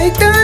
Take that.